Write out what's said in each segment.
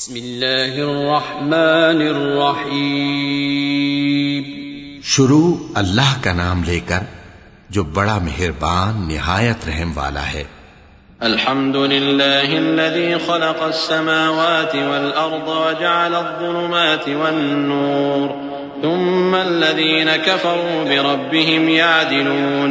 बिस्मिल्लाहिर्रहमानिर्रहीम शुरू अल्लाह का नाम लेकर जो बड़ा मेहरबान निहायत रहम वाला है अल्हम्दुलिल्लाहिल्लज़ी खलक़स समावाति वल अर्द व जअलज़ ज़ुलुमाति वन नूर थुम्मल्लज़ीना कफ़रू बिरब्बिहिम यादिलून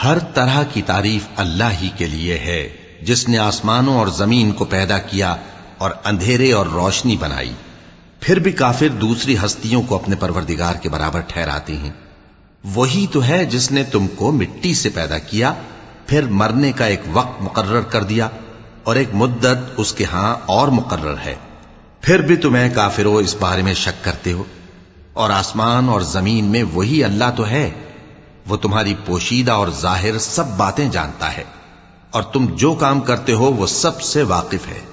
हर तरह की तारीफ अल्लाह ही के लिए है जिसने आसमानों और जमीन को पैदा किया और अंधेरे और रोशनी बनाई फिर भी काफिर दूसरी हस्तियों को अपने परवरदिगार के बराबर ठहराते हैं। वही तो है जिसने तुमको मिट्टी से पैदा किया, फिर मरने का एक वक्त मुकर्र कर दिया, और एक मुद्दत उसके हाँ और मुकर्र है। फिर भी तुम्हें काफिरो इस बारे में शक करते हो, और आसमान और ज़मीन में वही अल्लाह तो है। वो तुम्हारी पोशीदा और ज़ाहिर सब बातें जानता है, और तुम जो काम करते हो वो सबसे वाकिफ है।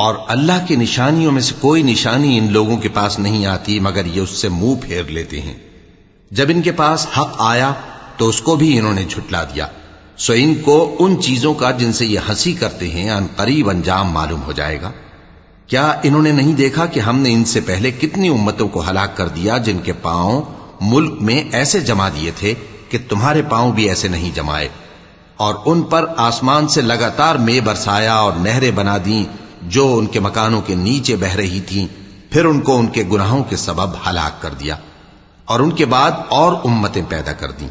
और अल्लाह की निशानियों में से कोई निशानी इन लोगों के पास नहीं आती, मगर ये उससे मुँह फेर लेते हैं। जब इनके पास हक आया तो उसको भी इन्होंने झुटला दिया। सो इनको उन चीज़ों का जिनसे ये हँसी करते हैं, अन करीब अंजाम मालूम हो जाएगा। क्या इन्होंने नहीं देखा कि हमने इनसे पहले कितनी उम्मतों को हलाक कर दिया, जिनके पाँव मुल्क में ऐसे जमा दिए थे कि तुम्हारे पाँव भी ऐसे नहीं जमाए? और उन पर आसमान से लगातार मे बरसाया और नहरें बना दी जो उनके मकानों के नीचे बह रही थीं, फिर उनको उनके गुनाहों के सबब हलाक कर दिया और उनके बाद और उम्मतें पैदा कर दी।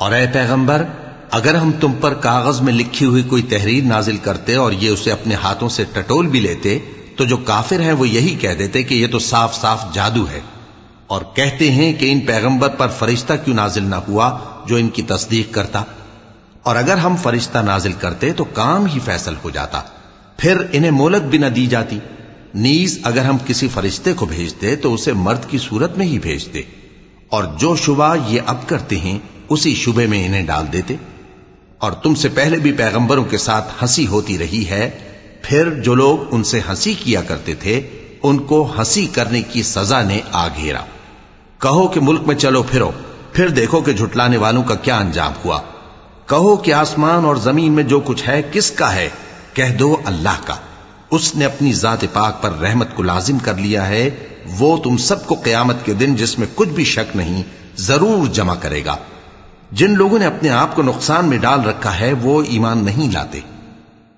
और ए पैगंबर अगर हम तुम पर कागज में लिखी हुई कोई तहरीर नाजिल करते और ये उसे अपने हाथों से टटोल भी लेते तो जो काफिर हैं, वो यही कह देते कि ये तो साफ़ साफ़ जादू है। और कहते हैं कि इन पैगंबर पर फरिश्ता क्यों नाजिल ना हुआ, जो इनकी तस्दीक करता। और अगर हम फरिश्ता नाजिल करते तो काम ही फैसल हो जाता। फिर इन्हें मोलत भी न दी जाती। नीज अगर हम किसी फरिश्ते को भेजते तो उसे मर्द की सूरत में ही भेजते। और जो शुबा ये अब करते हैं, उसी शुबे में इन्हें डाल देते। और तुमसे पहले भी पैगंबरों के साथ हँसी होती रही है फिर जो लोग उनसे हँसी किया करते थे, उनको हँसी करने की सजा ने आ घेरा कहो कि मुल्क में चलो फिरो, फिर देखो कि झुटलाने वालों का क्या अंजाम हुआ। कहो कि आसमान और ज़मीन में जो कुछ है, किसका है? कह दो अल्लाह का। उसने अपनी जात पाक पर रहमत को लाजिम कर लिया है। वो तुम सबको कयामत के दिन जिसमें कुछ भी शक नहीं, ज़रूर जमा करेगा। जिन लोगों ने अपने आप को नुकसान में डाल रखा है, वो ईमान नहीं लाते।